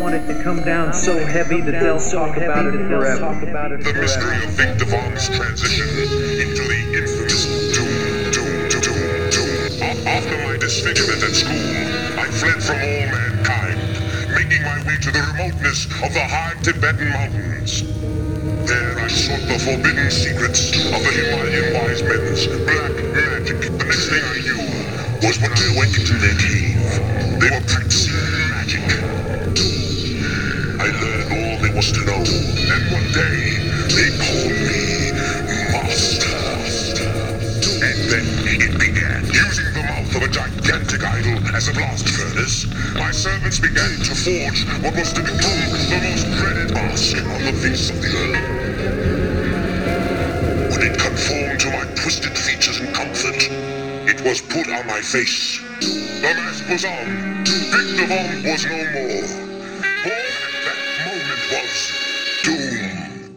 want it to come down so heavy that they'll talk about it forever. The mystery of Victor Von's transition into the infamous Doom, Doom, Doom, Doom, Doom. After my disfigurement at school, I fled from all mankind, making my way to the remoteness of the high Tibetan mountains. There I sought the forbidden secrets of the Himalayan wise men's black magic. The next thing I knew was when I went into their cave. They were practicing magic. I learned all there was to know, and one day they called me Master. And then it began. Using the mouth of a gigantic idol as a blast furnace, my servants began to forge what was to become the most dreaded mask on the face of the earth. When it conformed to my twisted features and comfort, it was put on my face. The mask was on. Victor Von was no more. Was